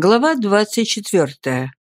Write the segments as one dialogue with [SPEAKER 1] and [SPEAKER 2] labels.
[SPEAKER 1] Глава 24.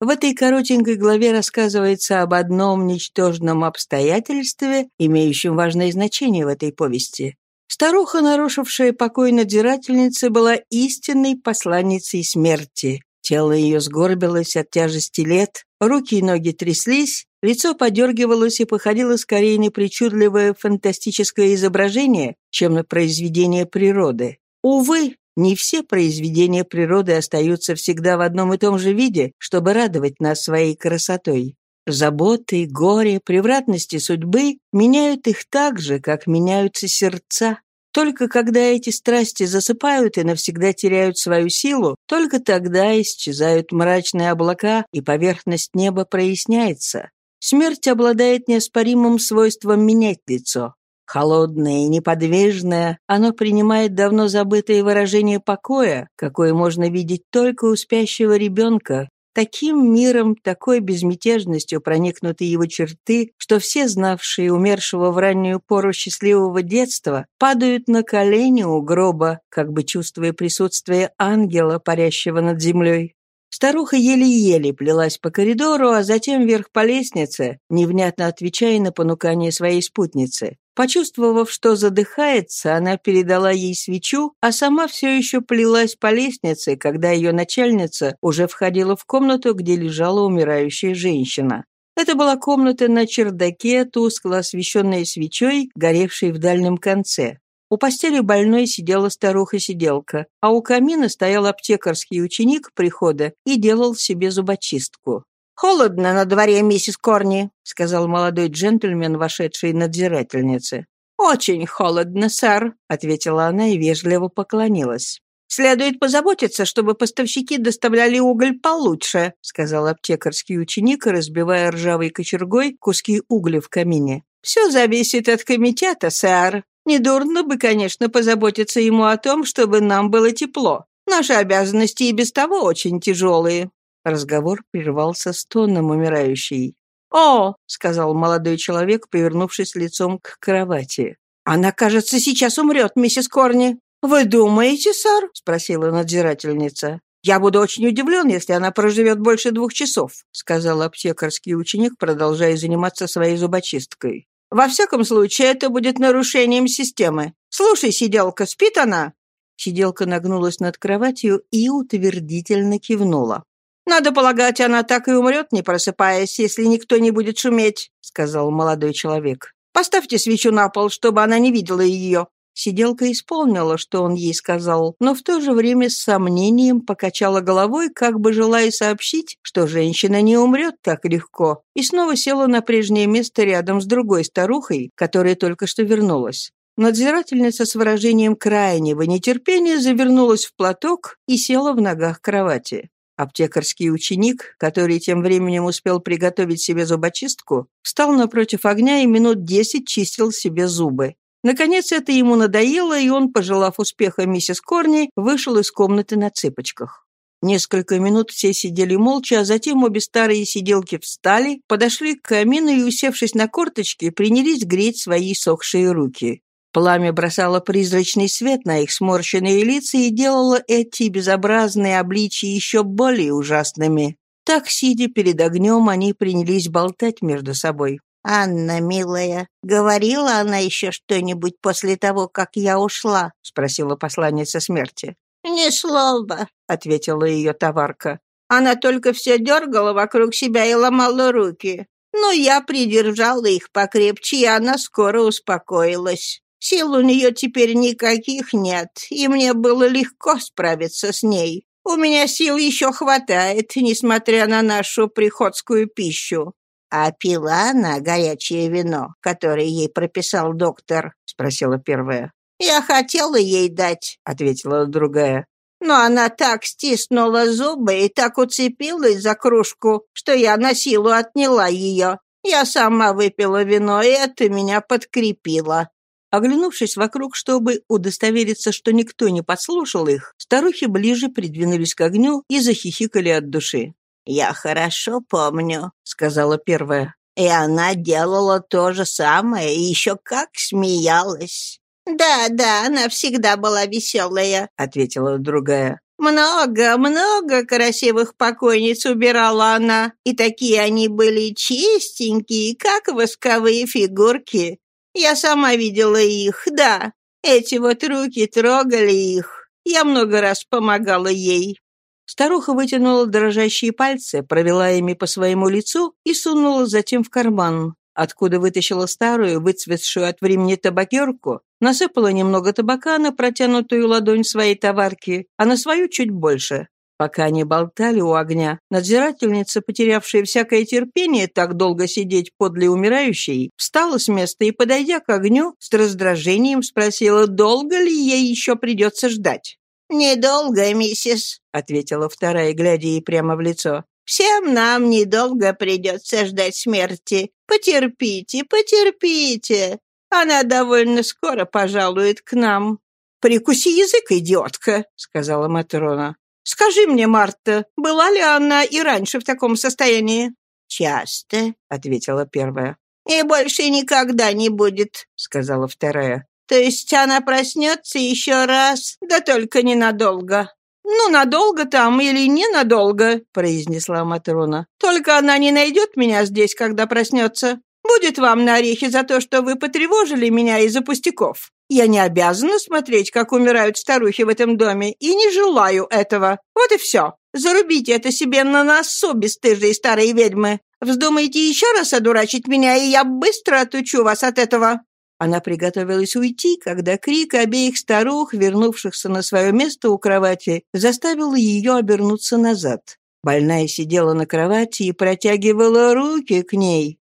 [SPEAKER 1] В этой коротенькой главе рассказывается об одном ничтожном обстоятельстве, имеющем важное значение в этой повести. Старуха, нарушившая покой надзирательницы, была истинной посланницей смерти. Тело ее сгорбилось от тяжести лет, руки и ноги тряслись, лицо подергивалось и походило скорее на причудливое фантастическое изображение, чем на произведение природы. Увы, не все произведения природы остаются всегда в одном и том же виде, чтобы радовать нас своей красотой. Заботы, горе, превратности судьбы меняют их так же, как меняются сердца. Только когда эти страсти засыпают и навсегда теряют свою силу, только тогда исчезают мрачные облака и поверхность неба проясняется. Смерть обладает неоспоримым свойством менять лицо. Холодное и неподвижное, оно принимает давно забытое выражение покоя, какое можно видеть только у спящего ребенка. Таким миром, такой безмятежностью проникнуты его черты, что все знавшие умершего в раннюю пору счастливого детства падают на колени у гроба, как бы чувствуя присутствие ангела, парящего над землей. Старуха еле-еле плелась по коридору, а затем вверх по лестнице, невнятно отвечая на понукание своей спутницы. Почувствовав, что задыхается, она передала ей свечу, а сама все еще плелась по лестнице, когда ее начальница уже входила в комнату, где лежала умирающая женщина. Это была комната на чердаке, тускло освещенная свечой, горевшей в дальнем конце. У постели больной сидела старуха-сиделка, а у камина стоял аптекарский ученик прихода и делал себе зубочистку.
[SPEAKER 2] «Холодно на дворе, миссис Корни», — сказал молодой джентльмен, вошедший надзирательнице. «Очень холодно, сэр», — ответила она и вежливо поклонилась. «Следует позаботиться, чтобы поставщики доставляли уголь получше», — сказал аптекарский ученик, разбивая ржавой кочергой куски угля в камине. «Все зависит от комитета, сэр. Недурно бы, конечно, позаботиться ему о том, чтобы нам было тепло. Наши обязанности и без того очень тяжелые». Разговор прервался стоном умирающей. «О!» — сказал молодой человек, повернувшись лицом к кровати. «Она, кажется, сейчас умрет, миссис Корни». «Вы думаете, сэр?» — спросила надзирательница. «Я буду очень удивлен, если она проживет больше двух часов», — сказал аптекарский ученик, продолжая заниматься своей зубочисткой. Во всяком случае, это будет нарушением системы. Слушай, сиделка, спит она?» Сиделка нагнулась над кроватью и утвердительно кивнула. «Надо полагать, она так и умрет, не просыпаясь, если никто не будет шуметь», — сказал молодой человек. «Поставьте свечу на пол, чтобы она не видела ее. Сиделка исполнила, что он ей сказал, но в то же время с сомнением покачала головой, как бы желая сообщить, что женщина не умрет так легко, и снова села на прежнее место рядом с другой старухой, которая только что вернулась. Надзирательница с выражением крайнего нетерпения завернулась в платок и села в ногах кровати. Аптекарский ученик, который тем временем успел приготовить себе зубочистку, встал напротив огня и минут десять чистил себе зубы. Наконец это ему надоело, и он, пожелав успеха миссис Корни, вышел из комнаты на цыпочках. Несколько минут все сидели молча, а затем обе старые сиделки встали, подошли к камину и, усевшись на корточки, принялись греть свои сохшие руки. Пламя бросало призрачный свет на их сморщенные лица и делало эти безобразные обличия еще более ужасными. Так, сидя перед огнем, они принялись болтать между собой. «Анна, милая, говорила она еще что-нибудь после того, как я ушла?» — спросила посланница смерти. «Ни слова», — ответила ее товарка. «Она только все дергала вокруг себя и ломала руки. Но я придержала их покрепче, и она скоро успокоилась. Сил у нее теперь никаких нет, и мне было легко справиться с ней. У меня сил еще хватает, несмотря на нашу приходскую пищу. «А пила она горячее вино, которое ей прописал доктор?» — спросила первая. «Я хотела ей дать», — ответила другая. «Но она так стиснула зубы и так уцепилась за кружку, что я на силу отняла ее. Я сама выпила вино, и это меня подкрепило».
[SPEAKER 1] Оглянувшись вокруг, чтобы удостовериться, что никто не подслушал их, старухи ближе придвинулись к огню и захихикали от души.
[SPEAKER 2] «Я хорошо помню», — сказала первая. «И она делала то же самое, и еще как смеялась». «Да, да, она всегда была веселая», — ответила другая. Много, много красивых покойниц убирала она, и такие они были чистенькие, как восковые фигурки. Я сама видела их, да. Эти вот руки трогали их. Я много раз помогала ей.
[SPEAKER 1] Старуха вытянула дрожащие пальцы, провела ими по своему лицу и сунула затем в карман, откуда вытащила старую, выцветшую от времени табакерку, насыпала немного табака на протянутую ладонь своей товарки, а на свою чуть больше. Пока они болтали у огня, надзирательница, потерявшая всякое терпение так долго сидеть подле умирающей, встала с места и, подойдя к огню, с раздражением спросила, долго ли ей еще придется ждать.
[SPEAKER 2] «Недолго, миссис», — ответила вторая, глядя ей прямо в лицо. «Всем нам недолго придется ждать смерти. Потерпите, потерпите. Она довольно скоро пожалует к нам».
[SPEAKER 1] «Прикуси язык, идиотка», — сказала Матрона. «Скажи мне, Марта, была ли она и раньше в таком состоянии?»
[SPEAKER 2] «Часто», — ответила первая. «И больше никогда не будет», — сказала вторая. То есть она проснется еще раз, да только ненадолго.
[SPEAKER 1] «Ну, надолго там или ненадолго», — произнесла Матрона. «Только она не найдет меня здесь, когда проснется. Будет вам на орехи за то, что вы потревожили меня из-за пустяков. Я не обязана смотреть, как умирают старухи в этом доме, и не желаю этого. Вот и все. Зарубите это себе на носу, бесстыжие старые ведьмы. Вздумайте еще раз одурачить меня, и я быстро отучу вас от этого». Она приготовилась уйти, когда крик обеих старух, вернувшихся на свое место у кровати, заставил ее обернуться назад. Больная сидела на кровати и протягивала руки к ней.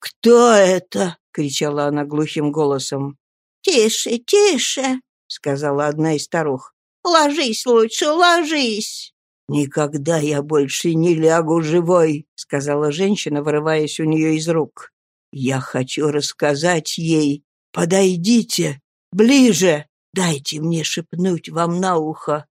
[SPEAKER 2] «Кто это?»
[SPEAKER 1] — кричала она глухим голосом.
[SPEAKER 2] «Тише, тише!» — сказала одна из старух. «Ложись лучше, ложись!»
[SPEAKER 3] «Никогда я больше не лягу живой», — сказала женщина, вырываясь у нее из рук. «Я хочу рассказать ей, «Подойдите! Ближе! Дайте мне шепнуть вам на ухо!»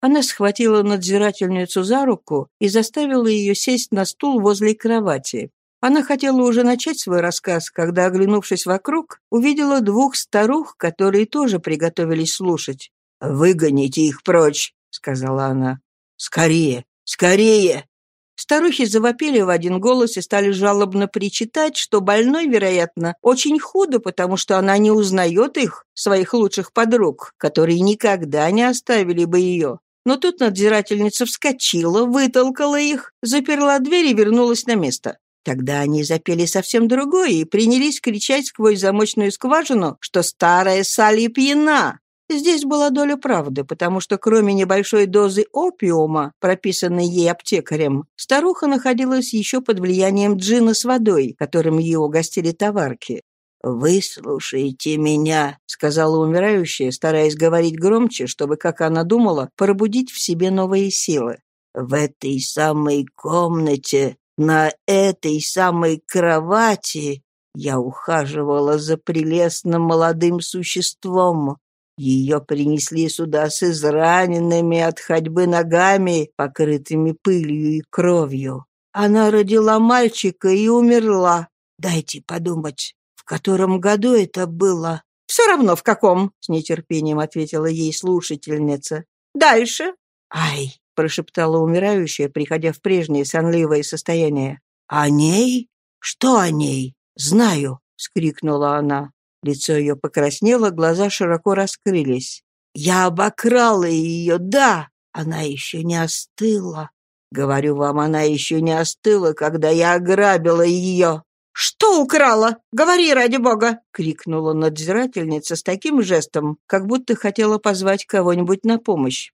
[SPEAKER 1] Она схватила надзирательницу за руку и заставила ее сесть на стул возле кровати. Она хотела уже начать свой рассказ, когда, оглянувшись вокруг, увидела двух старух, которые тоже приготовились слушать.
[SPEAKER 3] «Выгоните их прочь!» — сказала она. «Скорее! Скорее!»
[SPEAKER 1] Старухи завопили в один голос и стали жалобно причитать, что больной, вероятно, очень худо, потому что она не узнает их, своих лучших подруг, которые никогда не оставили бы ее. Но тут надзирательница вскочила, вытолкала их, заперла дверь и вернулась на место. Тогда они запели совсем другое и принялись кричать сквозь замочную скважину, что старая Салли пьяна, Здесь была доля правды, потому что кроме небольшой дозы опиума, прописанной ей аптекарем, старуха находилась еще под влиянием джина с водой, которым ее угостили товарки.
[SPEAKER 3] «Выслушайте меня», — сказала умирающая, стараясь говорить громче, чтобы, как она думала, пробудить в себе новые силы. «В этой самой комнате, на этой самой кровати я ухаживала за прелестным молодым существом, ее принесли сюда с израненными от ходьбы ногами, покрытыми пылью и кровью. Она родила мальчика и умерла. Дайте подумать, в котором году это было?»
[SPEAKER 1] «Все равно в каком», — с нетерпением ответила ей слушательница. «Дальше?»
[SPEAKER 3] «Ай!» — прошептала умирающая, приходя в прежнее сонливое состояние. «О ней? Что о ней? Знаю!» — скрикнула она. Лицо ее покраснело, глаза широко раскрылись. «Я обокрала ее, да! Она еще не остыла. Говорю вам, она еще не остыла, когда я ограбила ее!»
[SPEAKER 1] «Что украла? Говори, ради бога!» — крикнула надзирательница с таким жестом, как будто хотела позвать кого-нибудь на помощь.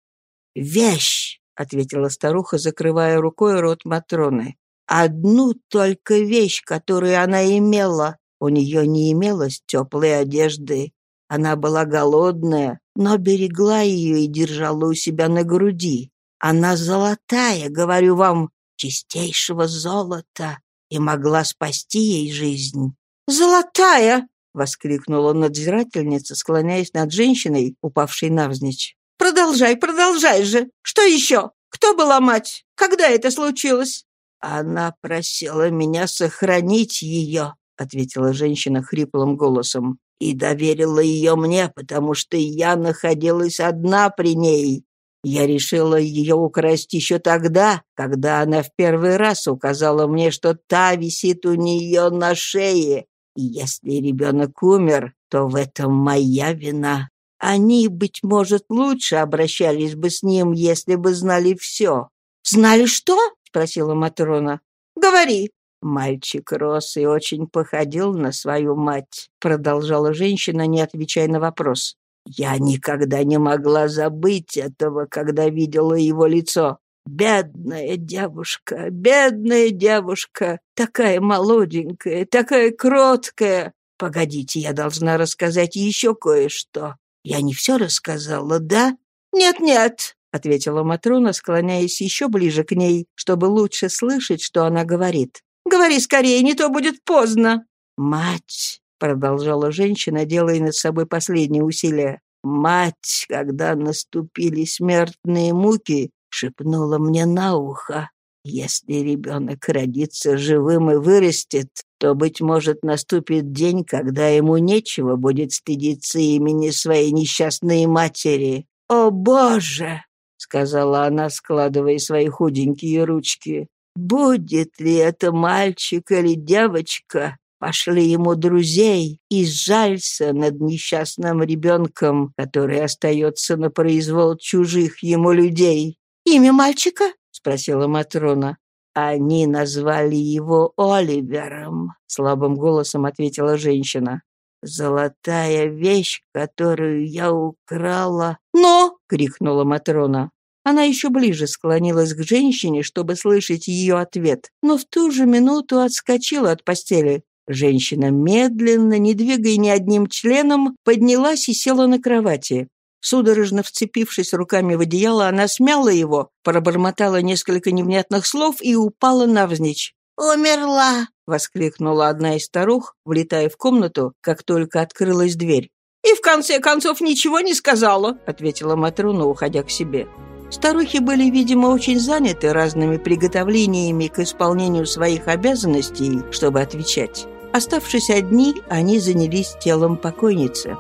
[SPEAKER 3] «Вещь!» — ответила старуха, закрывая рукой рот Матроны. «Одну только вещь, которую она имела, у нее не имелось теплой одежды. Она была голодная, но берегла ее и держала у себя на груди. Она золотая, говорю вам, чистейшего золота, и могла спасти ей жизнь.
[SPEAKER 1] «Золотая!» — воскликнула надзирательница, склоняясь над женщиной, упавшей навзничь. «Продолжай, продолжай же! Что еще? Кто была мать? Когда это случилось?»
[SPEAKER 3] Она просила меня сохранить ее, ответила женщина хриплым голосом, и доверила ее мне, потому что я находилась одна при ней. Я решила ее украсть еще тогда, когда она в первый раз указала мне, что та висит у нее на шее. И если ребенок умер, то в этом моя вина. Они, быть может, лучше обращались бы с ним, если бы знали все.
[SPEAKER 2] «Знали что?» — спросила Матрона. «Говори».
[SPEAKER 3] «Мальчик рос и очень походил на свою мать», — продолжала женщина, не отвечая на вопрос. «Я никогда не могла забыть этого, когда видела его лицо. Бедная девушка, бедная девушка, такая молоденькая, такая кроткая. Погодите, я должна рассказать еще кое-что. Я не все рассказала, да?
[SPEAKER 2] Нет-нет, —
[SPEAKER 1] ответила Матрона, склоняясь еще ближе к ней, чтобы лучше слышать, что она говорит.
[SPEAKER 2] «Говори скорее, не то будет поздно».
[SPEAKER 3] «Мать», — продолжала женщина, делая над собой последние усилия, «мать, когда наступили смертные муки, шепнула мне на ухо, если ребенок родится живым и вырастет, то, быть может, наступит день, когда ему нечего будет стыдиться имени своей несчастной матери. О, Боже! — сказала она, складывая свои худенькие ручки. «Будет ли это мальчик или девочка? Пошли ему друзей и сжалься над несчастным ребенком, который остается на произвол чужих ему людей».
[SPEAKER 2] «Имя мальчика?»
[SPEAKER 3] — спросила Матрона. «Они назвали его Оливером», — слабым голосом ответила женщина. «Золотая вещь, которую я украла...»
[SPEAKER 2] «Но!»
[SPEAKER 1] — крикнула Матрона. Она еще ближе склонилась к женщине, чтобы слышать ее ответ, но в ту же минуту отскочила от постели. Женщина медленно, не двигая ни одним членом, поднялась и села на кровати. Судорожно вцепившись руками в одеяло, она смяла его, пробормотала несколько невнятных слов и упала навзничь.
[SPEAKER 2] «Умерла!»
[SPEAKER 1] — воскликнула одна из старух, влетая в комнату, как только открылась дверь.
[SPEAKER 2] «И в конце концов ничего не сказала», —
[SPEAKER 1] ответила Матрона, уходя к себе. Старухи были, видимо, очень заняты разными приготовлениями к исполнению своих обязанностей, чтобы отвечать. Оставшись одни, они занялись телом покойницы.